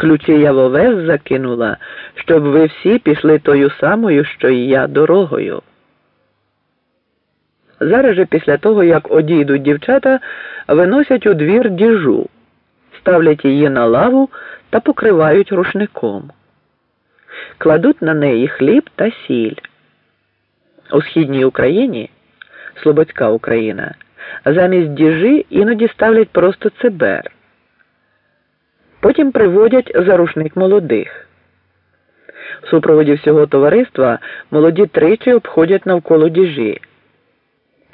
Ключі я в овес закинула, щоб ви всі пішли тою самою, що і я дорогою. Зараз же після того, як одійдуть дівчата, виносять у двір діжу, ставлять її на лаву та покривають рушником. Кладуть на неї хліб та сіль. У східній Україні, Слободська Україна, замість діжі іноді ставлять просто цибер. Потім приводять за рушник молодих. В супроводі всього товариства молоді тричі обходять навколо діжі.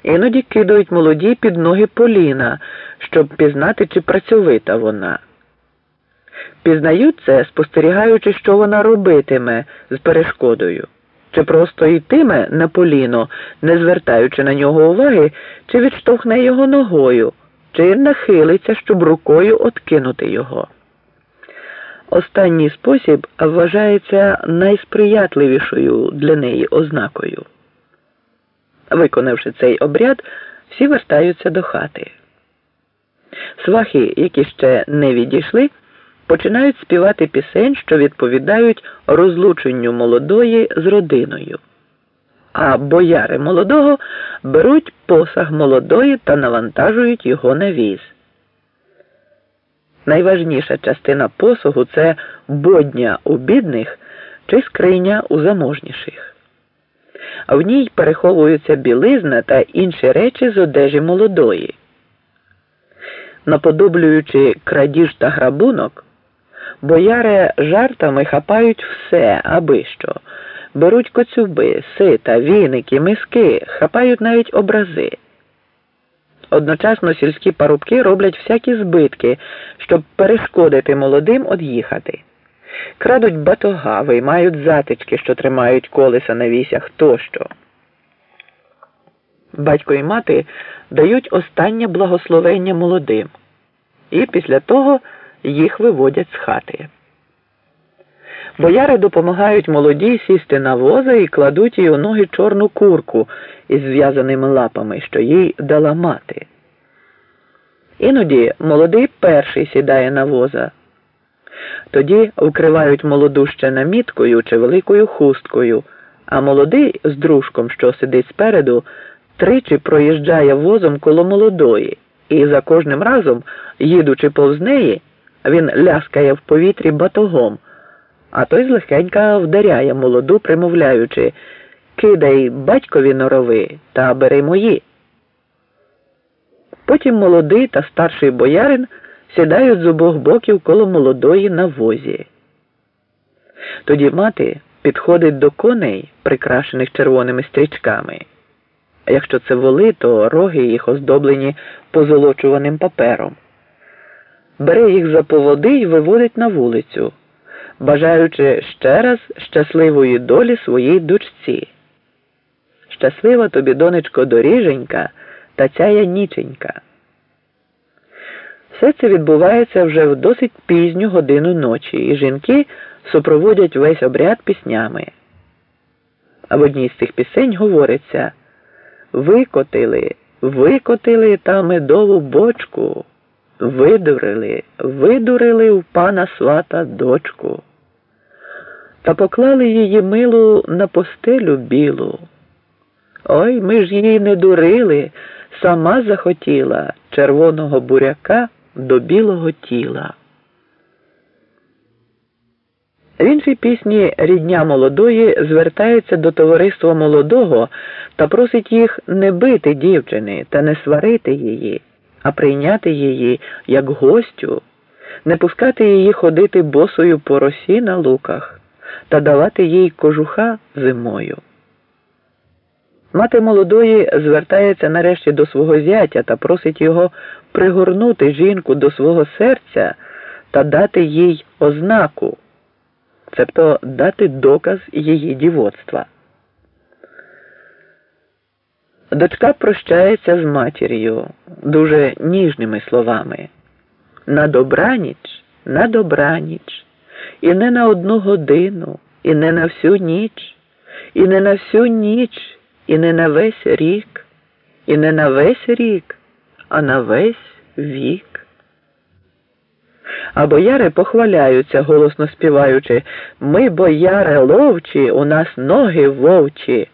Іноді кидають молоді під ноги поліна, щоб пізнати, чи працьовита вона. Пізнають це, спостерігаючи, що вона робитиме з перешкодою, чи просто йтиме на поліно, не звертаючи на нього уваги, чи відштовхне його ногою, чи нахилиться, щоб рукою откинути його. Останній спосіб вважається найсприятливішою для неї ознакою. Виконавши цей обряд, всі вертаються до хати. Свахи, які ще не відійшли, починають співати пісень, що відповідають розлученню молодої з родиною. А бояри молодого беруть посаг молодої та навантажують його на віз. Найважніша частина посугу це бодня у бідних чи скриня у заможніших. В ній переховуються білизна та інші речі з одежі молодої. Наподоблюючи крадіж та грабунок, бояри жартами хапають все, аби що. Беруть коцюби, сита, віники, миски, хапають навіть образи. Одночасно сільські парубки роблять всякі збитки, щоб перешкодити молодим од'їхати. Крадуть батога, виймають затички, що тримають колеса на вісях тощо. Батько і мати дають останнє благословення молодим, і після того їх виводять з хати. Бояри допомагають молодій сісти на воза і кладуть їй у ноги чорну курку із зв'язаними лапами, що їй дала мати. Іноді молодий перший сідає на воза. Тоді вкривають молоду ще наміткою чи великою хусткою, а молодий з дружком, що сидить спереду, тричі проїжджає возом коло молодої, і за кожним разом, їдучи повз неї, він ляскає в повітрі батогом а той злегенька вдаряє молоду, примовляючи Кидай батькові норови та бери мої. Потім молодий та старший боярин сідають з обох боків коло молодої на возі. Тоді мати підходить до коней, прикрашених червоними стрічками. Якщо це воли, то роги їх оздоблені позолочуваним папером. Бере їх за поводи і виводить на вулицю бажаючи ще раз щасливої долі своїй дочці. Щаслива тобі, донечко, доріженька та цяя ніченька. Все це відбувається вже в досить пізню годину ночі, і жінки супроводять весь обряд піснями. А в одній з цих пісень говориться Викотили, викотили та медову бочку, видурили, видурили в пана свата дочку та поклали її милу на постелю білу. Ой ми ж її не дурили, сама захотіла червоного буряка до білого тіла. В іншій пісні рідня молодої звертається до товариства молодого та просить їх не бити дівчини та не сварити її, а прийняти її як гостю, не пускати її ходити босою по росі на луках та давати їй кожуха зимою. Мати молодої звертається нарешті до свого зятя та просить його пригорнути жінку до свого серця та дати їй ознаку, цебто дати доказ її дівоцтва. Дочка прощається з матір'ю дуже ніжними словами. На добраніч, на добраніч і не на одну годину, і не на всю ніч, і не на всю ніч, і не на весь рік, і не на весь рік, а на весь вік. А бояри похваляються, голосно співаючи Ми, бояре ловчі, у нас ноги вовчі.